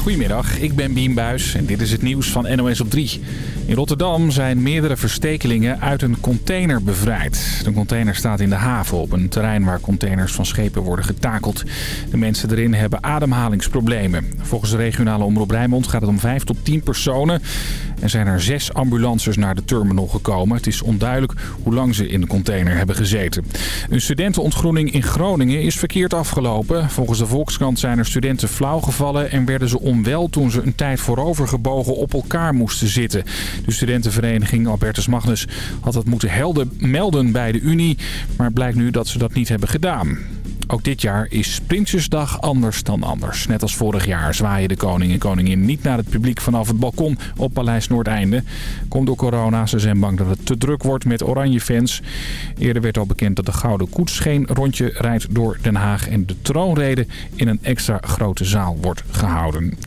Goedemiddag, ik ben Bien Buis en dit is het nieuws van NOS op 3. In Rotterdam zijn meerdere verstekelingen uit een container bevrijd. De container staat in de haven op een terrein waar containers van schepen worden getakeld. De mensen erin hebben ademhalingsproblemen. Volgens de regionale omroep Rijnmond gaat het om 5 tot 10 personen. Er zijn er zes ambulances naar de terminal gekomen. Het is onduidelijk hoe lang ze in de container hebben gezeten. Een studentenontgroening in Groningen is verkeerd afgelopen. Volgens de Volkskrant zijn er studenten flauw gevallen en werden ze onwel toen ze een tijd voorovergebogen op elkaar moesten zitten. De studentenvereniging Albertus Magnus had het moeten melden bij de Unie, maar blijkt nu dat ze dat niet hebben gedaan. Ook dit jaar is Prinsjesdag anders dan anders. Net als vorig jaar zwaaien de koning en koningin niet naar het publiek vanaf het balkon op Paleis Noordeinde. Komt door corona, ze zijn bang dat het te druk wordt met oranje fans. Eerder werd al bekend dat de Gouden Koets geen rondje rijdt door Den Haag en de troonrede in een extra grote zaal wordt gehouden.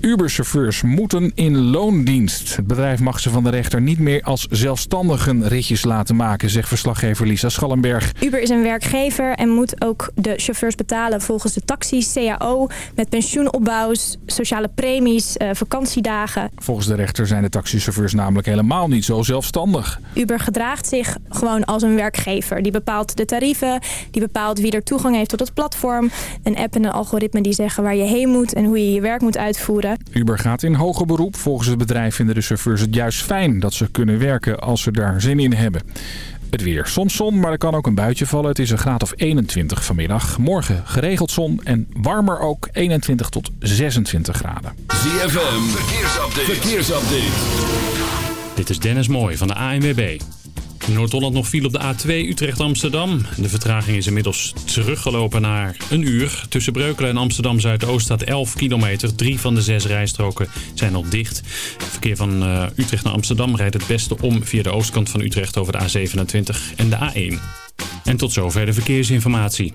Uber-chauffeurs moeten in loondienst. Het bedrijf mag ze van de rechter niet meer als zelfstandigen ritjes laten maken, zegt verslaggever Lisa Schallenberg. Uber is een werkgever en moet ook de chauffeurs betalen volgens de taxis, CAO, met pensioenopbouw, sociale premies, eh, vakantiedagen. Volgens de rechter zijn de taxichauffeurs namelijk helemaal niet zo zelfstandig. Uber gedraagt zich gewoon als een werkgever. Die bepaalt de tarieven, die bepaalt wie er toegang heeft tot het platform. Een app en een algoritme die zeggen waar je heen moet en hoe je je werk moet uitvoeren. Uber gaat in hoger beroep. Volgens het bedrijf vinden de chauffeurs het juist fijn dat ze kunnen werken als ze daar zin in hebben. Het weer. Soms zon, maar er kan ook een buitje vallen. Het is een graad of 21 vanmiddag. Morgen geregeld zon en warmer ook 21 tot 26 graden. ZFM, verkeersupdate. verkeersupdate. Dit is Dennis Mooij van de ANWB. Noord-Holland nog viel op de A2 Utrecht-Amsterdam. De vertraging is inmiddels teruggelopen naar een uur. Tussen Breukelen en Amsterdam-Zuidoost staat 11 kilometer. Drie van de zes rijstroken zijn nog dicht. Het verkeer van uh, Utrecht naar Amsterdam rijdt het beste om via de oostkant van Utrecht over de A27 en de A1. En tot zover de verkeersinformatie.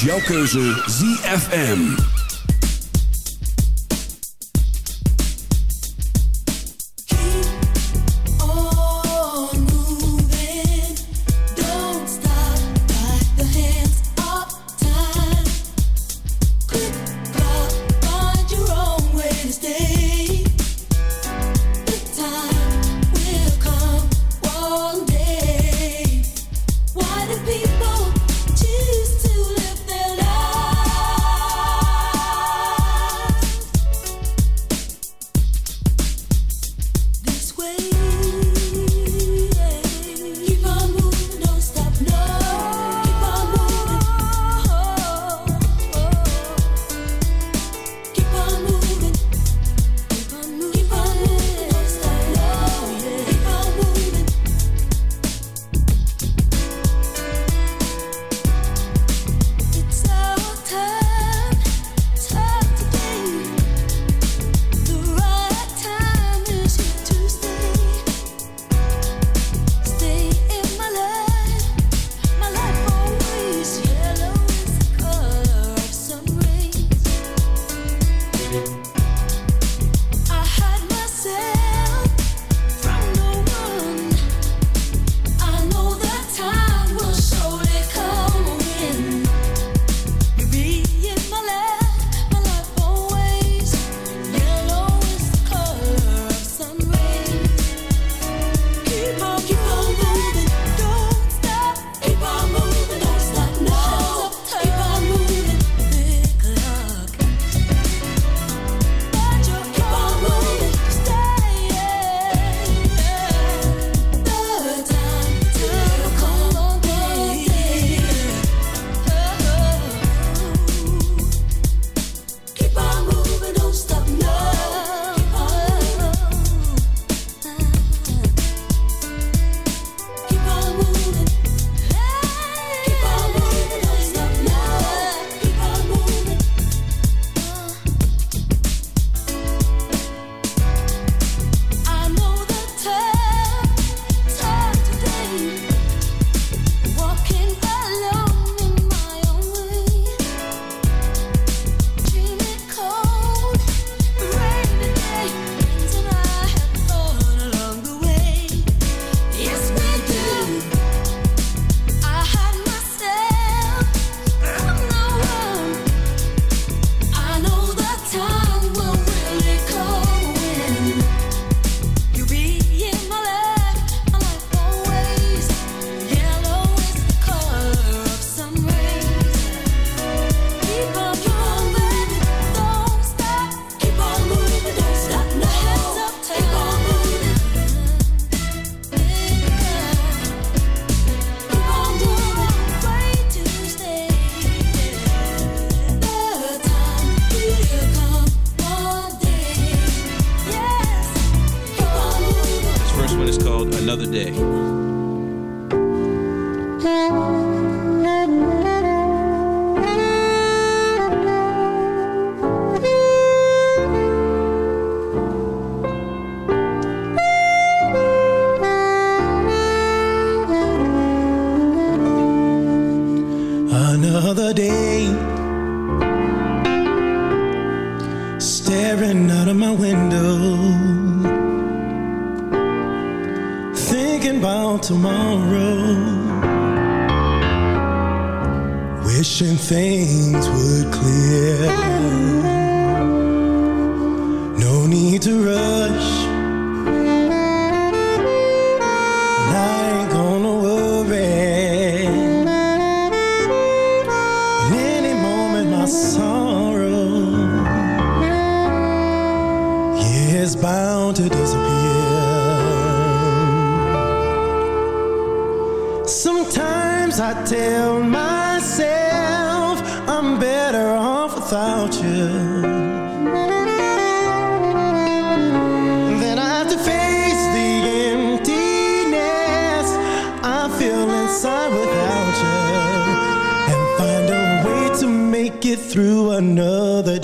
Jouw keuze ZFM. Is bound to disappear. Sometimes I tell myself I'm better off without you. Then I have to face the emptiness I feel inside without you and find a way to make it through another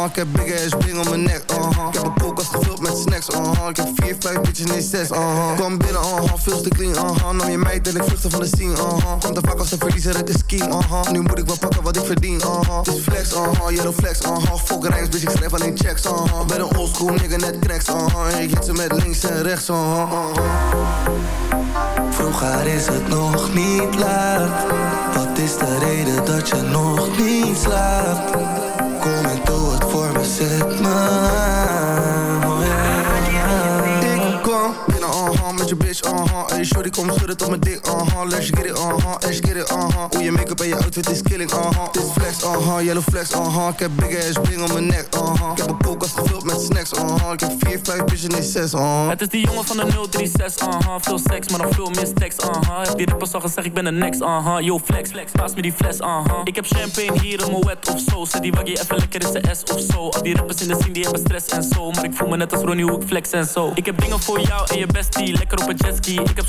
uh-huh. Ik heb big ass bling om mijn nek, uh-huh. Ik heb een koelkast gevuld met snacks, uh-huh. Ik heb vier, vijf bitches, nee zes, uh-huh. Kom binnen, uh-huh, veel te clean, uh-huh. Nam je meid en ik vluchtte van de scene, uh-huh. Komt te vaak als een verliezer uit de scheme, uh-huh. Nu moet ik wel pakken wat ik verdien, uh-huh. Dit is flex, uh-huh, yellow flex, uh-huh. Fuck rijms, bitch, ik schrijf alleen checks, uh-huh. Ben een oldschool nigga, net cracks, uh-huh. Ik hit ze met links en rechts, uh-huh, uh-huh. Vroeger is het nog niet laat. Wat is de reden dat je nog niet slaapt? Kom en doe het zet me Hey, shorty, kom schudden tot mijn dik, uh-huh Let's get it, uh-huh, let's get it, uh-huh Hoe je make-up en je outfit is killing, uh-huh Dit is flex, uh-huh, yellow flex, uh-huh Ik heb big ass bling om mijn nek, uh-huh Ik heb een koelkast gevuld met snacks, uh-huh Ik heb vier, vijf bitches, nee zes, uh-huh Het is die jongen van de 036, uh-huh Veel seks, maar nog veel meer stacks, uh-huh Heb die rappers al gezegd, ik ben de next, uh-huh Yo, flex, flex, paas me die fles, uh-huh Ik heb champagne hier in mijn wet of zo. Zet die waggie even lekker in zijn S of zo. Al die rappers in de scene, die hebben stress en zo. Maar ik voel me net als Ronnie, hoe ik flex en zo. Ik heb dingen voor jou en je bestie. Lekker op een jetski. Ik heb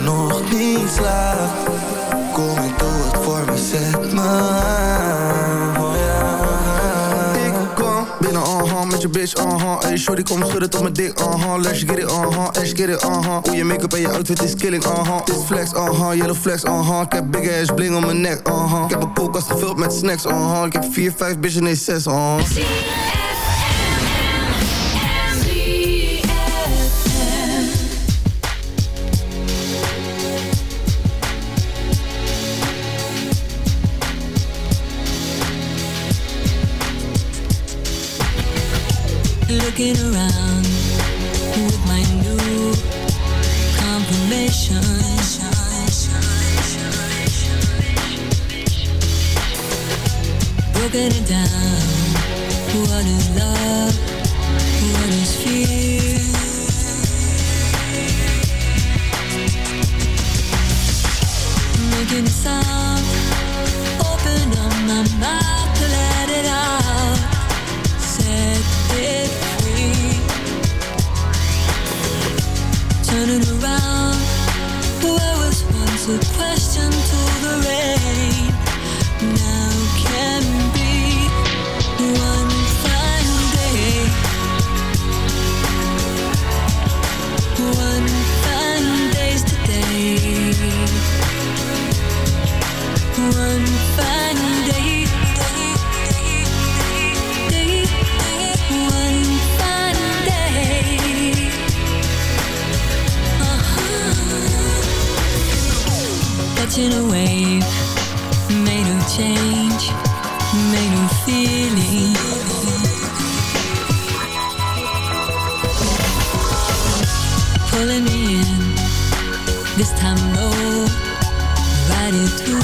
nog niet slaapt? Kom en doe het voor me, zet me oh. Ik kom binnen, uh-huh, met je bitch, uh-huh. Hey, shorty, kom schudden tot mijn dik, uh-huh. Let's get it, uh-huh. Let's get it, uh-huh. Hoe je make-up en je outfit is killing, uh-huh. Dit flex, uh-huh. Yellow flex, uh-huh. Ik heb big ass bling om mijn nek, uh-huh. Ik heb een koelkast gevuld met snacks, uh-huh. Ik heb 4, 5 bitch en nee 6, uh-huh. Pulling me in, this time no, ride it through.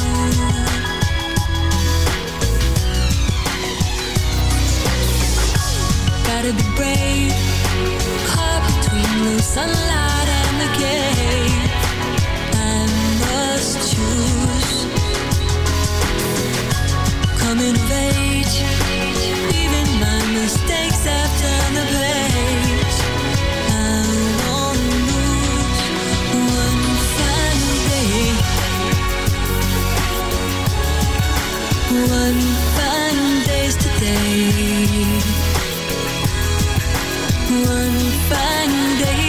Gotta be brave, caught between the sunlight and the gate. I must choose. Coming of age, even my mistakes have turned the page. One fine days today. One fine day.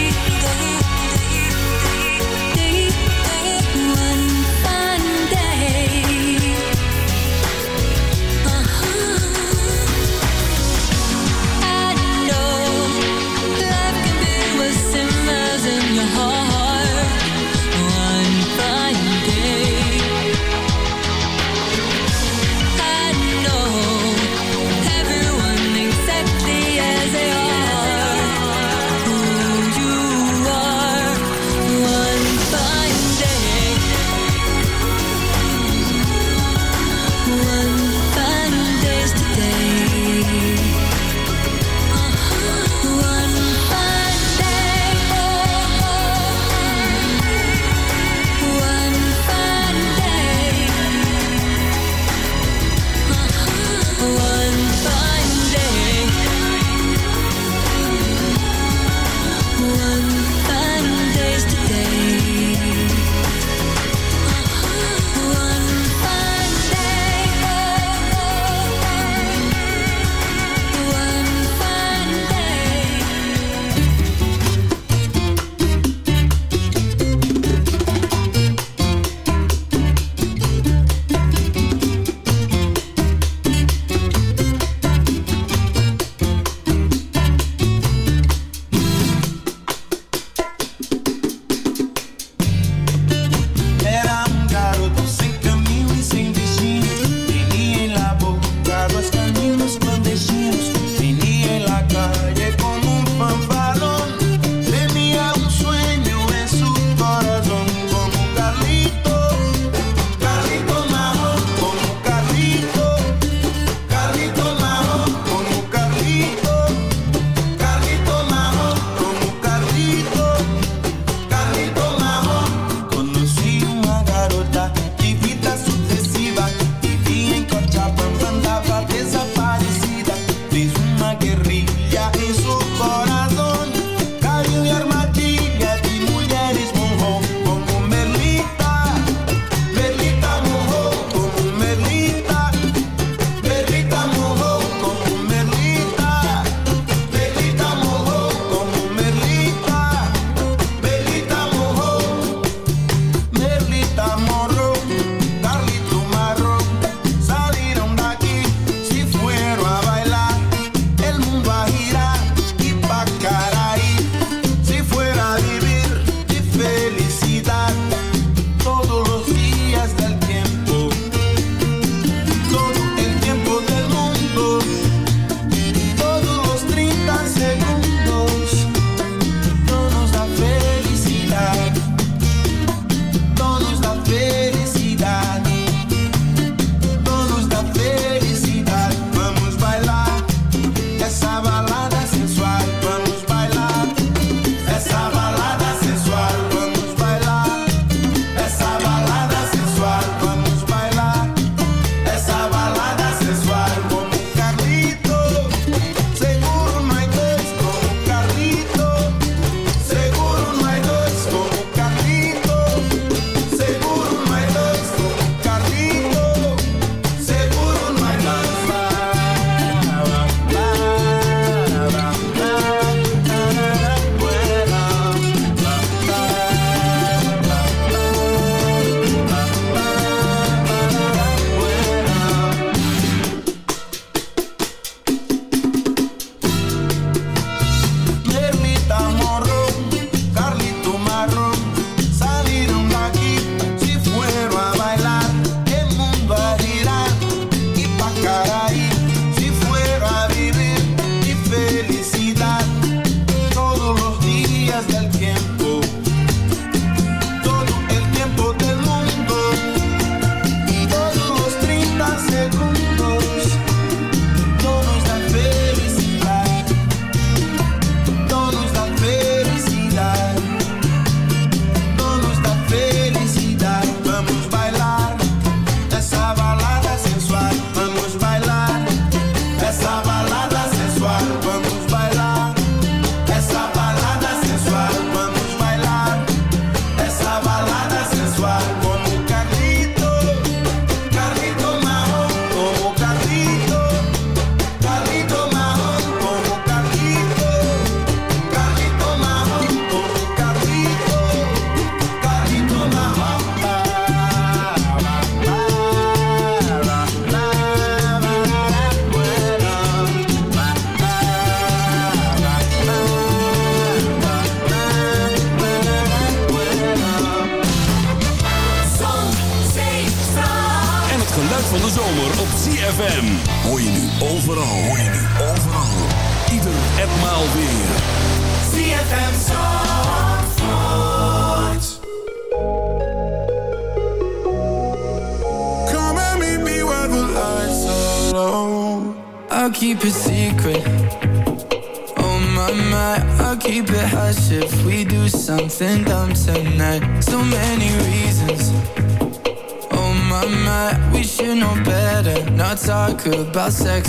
sex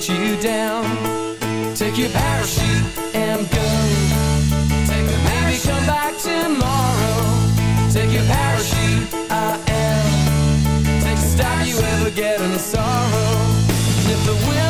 let you down. Take your parachute and go. Take your Maybe come back tomorrow. Take your parachute, I am. Take the stop you ever get in sorrow. And if the wind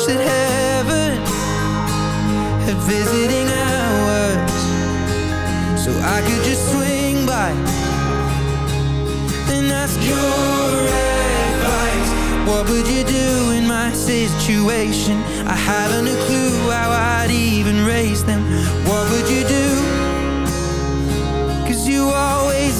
Wish that heaven had visiting hours so I could just swing by and ask your advice. What would you do in my situation? I haven't a clue how I'd even raise them. What would you do? Cause you always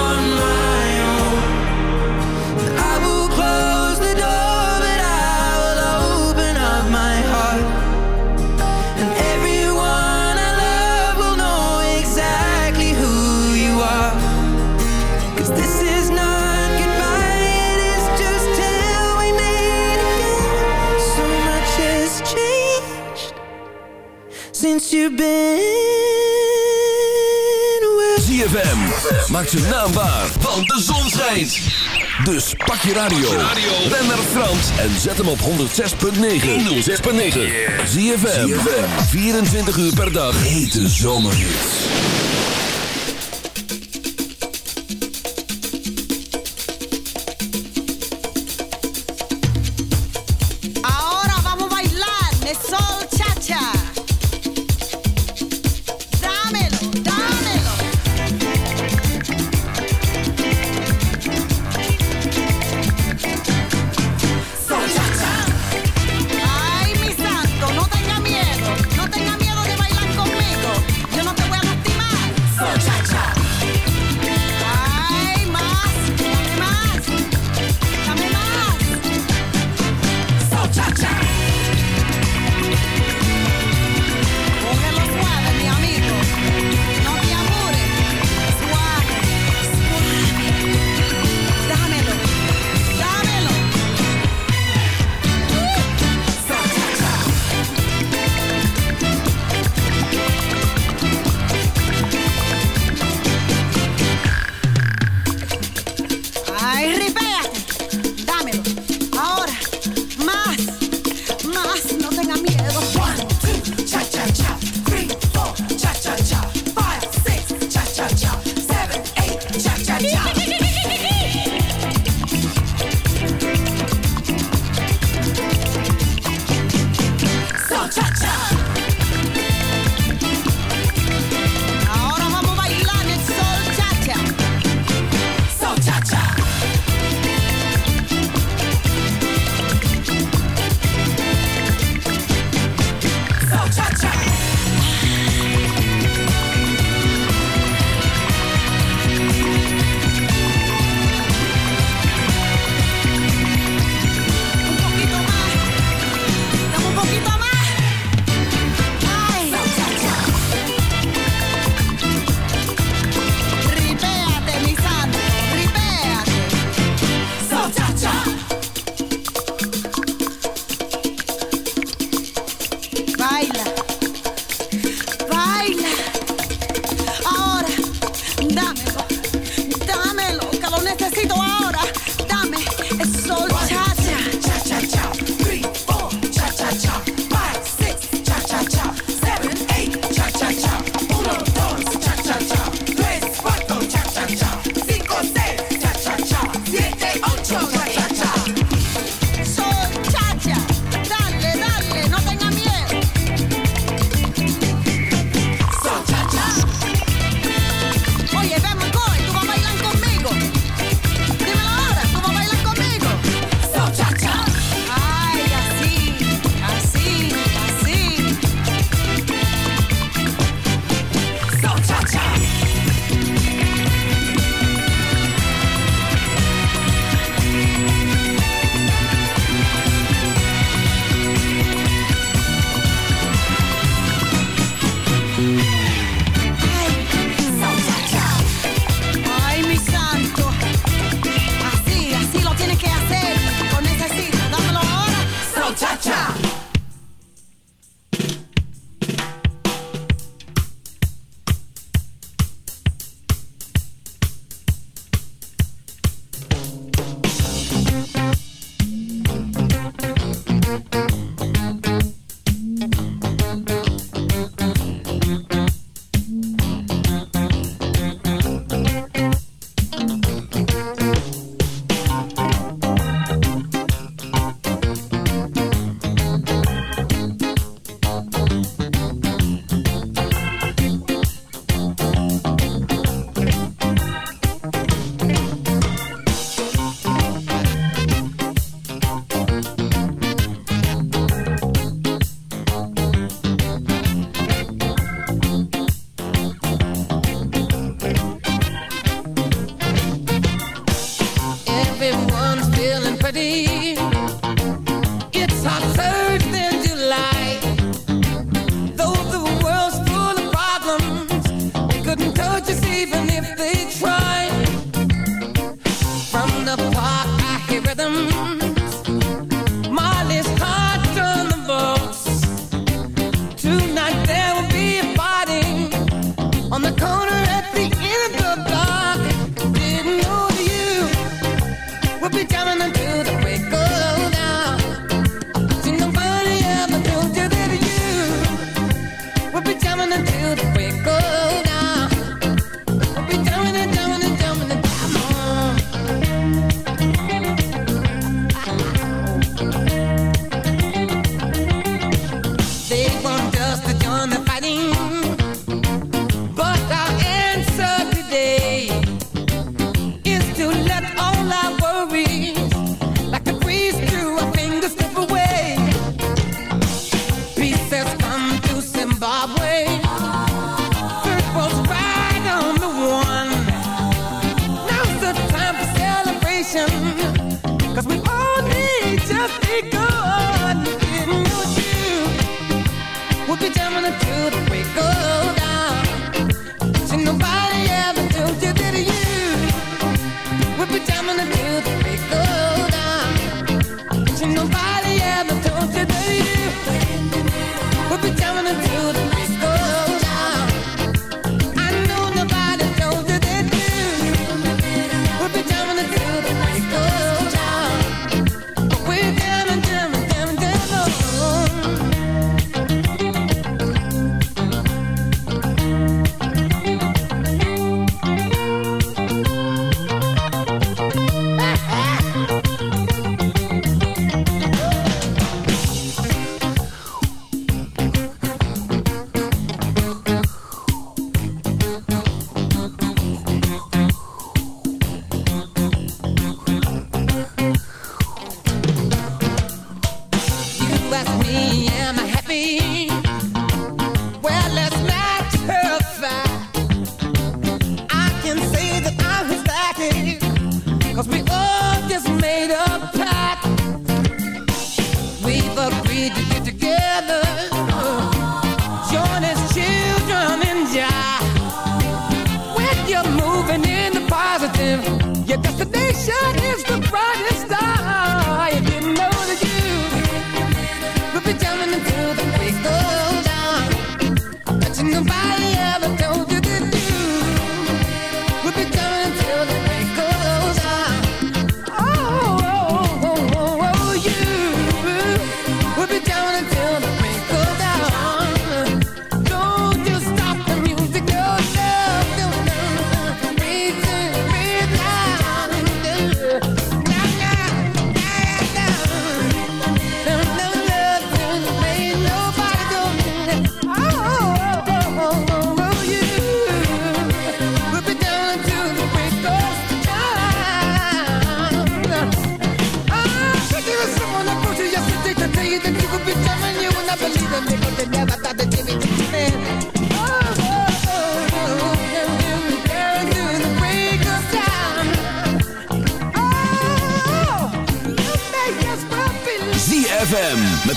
You've been away ZFM, maak zijn naam waar, want de zon schijnt. Dus pak je radio, ren naar Frans en zet hem op 106.9. 106.9. ZFM, 24 uur per dag, hete zomerhits.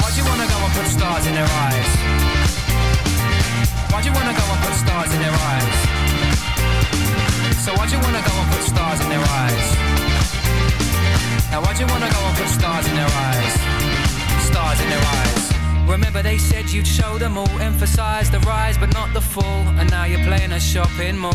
why'd you wanna go and put stars in their eyes? Why'd you wanna go and put stars in their eyes? So why'd you wanna go and put stars in their eyes? Now why'd you wanna go and put stars in their eyes? Stars in their eyes. Remember they said you'd show them all, emphasize the rise but not the fall, and now you're playing a shopping mall.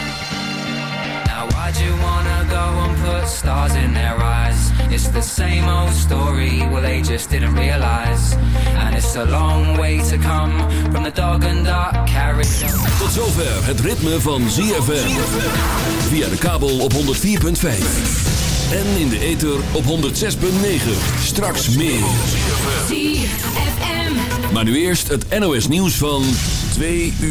Now why'd you wanna go and put stars in their eyes? It's the same old story, well they just didn't realize. And it's a long way to come from the dog and duck carriage. Tot zover het ritme van ZFM. Via de kabel op 104.5. En in de ether op 106.9. Straks meer. ZFM. Maar nu eerst het NOS nieuws van 2 uur.